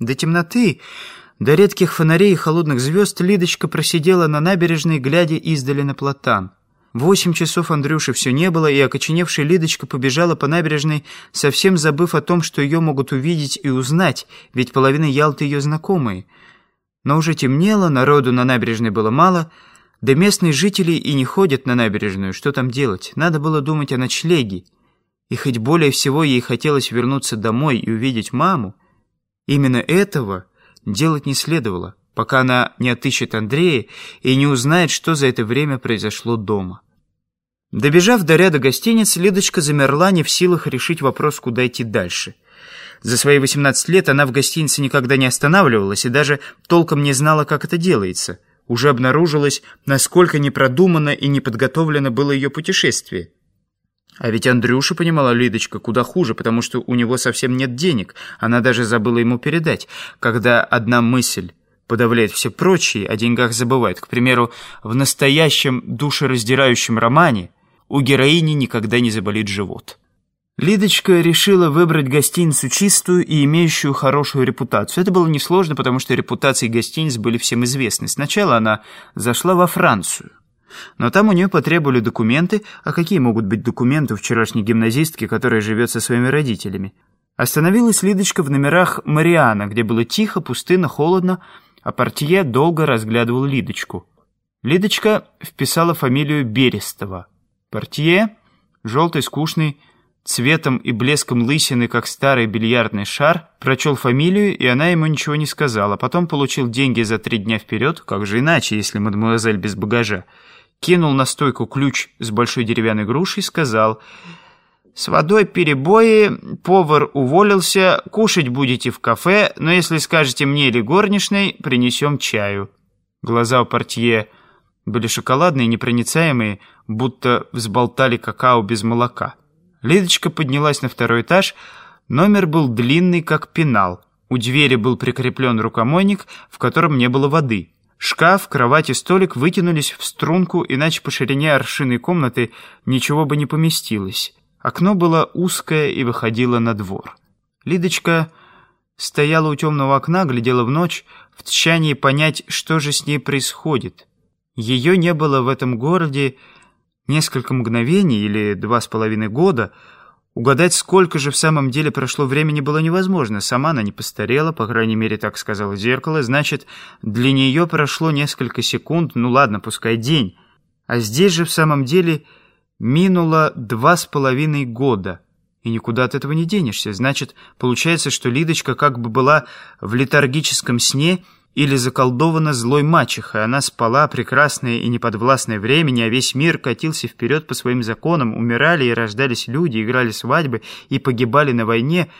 До темноты, до редких фонарей и холодных звезд Лидочка просидела на набережной, глядя издали на платан. Восемь часов Андрюши все не было, и окоченевшая Лидочка побежала по набережной, совсем забыв о том, что ее могут увидеть и узнать, ведь половина Ялты ее знакомые. Но уже темнело, народу на набережной было мало, да местные жители и не ходят на набережную, что там делать? Надо было думать о ночлеге. И хоть более всего ей хотелось вернуться домой и увидеть маму, именно этого делать не следовало, пока она не отыщет Андрея и не узнает, что за это время произошло дома. Добежав до ряда гостиниц, Лидочка замерла, не в силах решить вопрос, куда идти дальше. За свои 18 лет она в гостинице никогда не останавливалась и даже толком не знала, как это делается. Уже обнаружилось, насколько непродуманно и неподготовлено было ее путешествие. А ведь Андрюша, понимала Лидочка, куда хуже, потому что у него совсем нет денег. Она даже забыла ему передать. Когда одна мысль подавляет все прочие, о деньгах забывает. К примеру, в настоящем душераздирающем романе у героини никогда не заболит живот. Лидочка решила выбрать гостиницу чистую и имеющую хорошую репутацию. Это было несложно, потому что репутации гостиниц были всем известны. Сначала она зашла во Францию. Но там у нее потребовали документы, а какие могут быть документы у вчерашней гимназистки, которая живет со своими родителями? Остановилась Лидочка в номерах Мариана, где было тихо, пустынно, холодно, а портье долго разглядывал Лидочку. Лидочка вписала фамилию Берестова. Портье, желтый, скучный, цветом и блеском лысины, как старый бильярдный шар, прочел фамилию, и она ему ничего не сказала. Потом получил деньги за три дня вперед, как же иначе, если мадемуазель без багажа кинул на стойку ключ с большой деревянной грушей сказал «С водой перебои, повар уволился, кушать будете в кафе, но если скажете мне или горничной, принесем чаю». Глаза у портье были шоколадные, непроницаемые, будто взболтали какао без молока. Лидочка поднялась на второй этаж, номер был длинный, как пенал. У двери был прикреплен рукомойник, в котором не было воды. Шкаф, кровать и столик вытянулись в струнку, иначе по ширине аршиной комнаты ничего бы не поместилось. Окно было узкое и выходило на двор. Лидочка стояла у темного окна, глядела в ночь, в тщании понять, что же с ней происходит. Ее не было в этом городе несколько мгновений или два с половиной года — Угадать, сколько же в самом деле прошло времени, было невозможно. Сама она не постарела, по крайней мере, так сказала зеркало. Значит, для нее прошло несколько секунд, ну ладно, пускай день. А здесь же в самом деле минуло два с половиной года. И никуда от этого не денешься. Значит, получается, что Лидочка как бы была в летаргическом сне или заколдована злой мачехой. Она спала, прекрасная и неподвластная времени, а весь мир катился вперед по своим законам. Умирали и рождались люди, играли свадьбы и погибали на войне.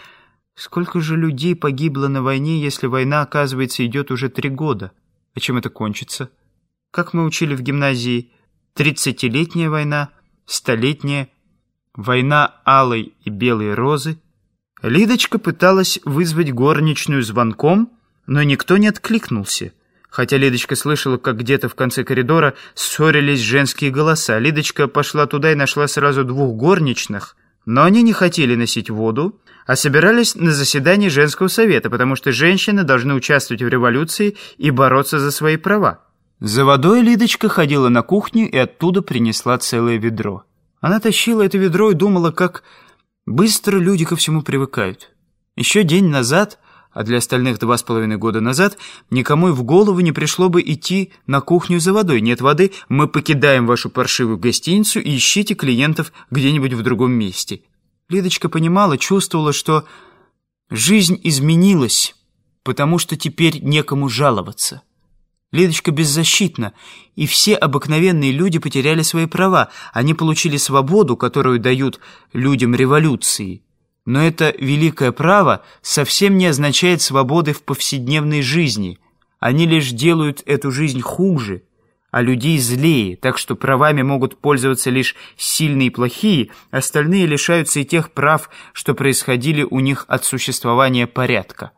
Сколько же людей погибло на войне, если война, оказывается, идет уже три года? А чем это кончится? Как мы учили в гимназии, тридцатилетняя война, столетняя, война алой и белой розы. Лидочка пыталась вызвать горничную звонком, но никто не откликнулся. Хотя Лидочка слышала, как где-то в конце коридора ссорились женские голоса. Лидочка пошла туда и нашла сразу двух горничных, но они не хотели носить воду, а собирались на заседании женского совета, потому что женщины должны участвовать в революции и бороться за свои права. За водой Лидочка ходила на кухню и оттуда принесла целое ведро. Она тащила это ведро и думала, как быстро люди ко всему привыкают. Еще день назад а для остальных два с половиной года назад никому и в голову не пришло бы идти на кухню за водой. Нет воды, мы покидаем вашу паршивую гостиницу и ищите клиентов где-нибудь в другом месте. Лидочка понимала, чувствовала, что жизнь изменилась, потому что теперь некому жаловаться. Лидочка беззащитна, и все обыкновенные люди потеряли свои права. Они получили свободу, которую дают людям революции. Но это великое право совсем не означает свободы в повседневной жизни. Они лишь делают эту жизнь хуже, а людей злее, так что правами могут пользоваться лишь сильные и плохие, остальные лишаются и тех прав, что происходили у них от существования порядка.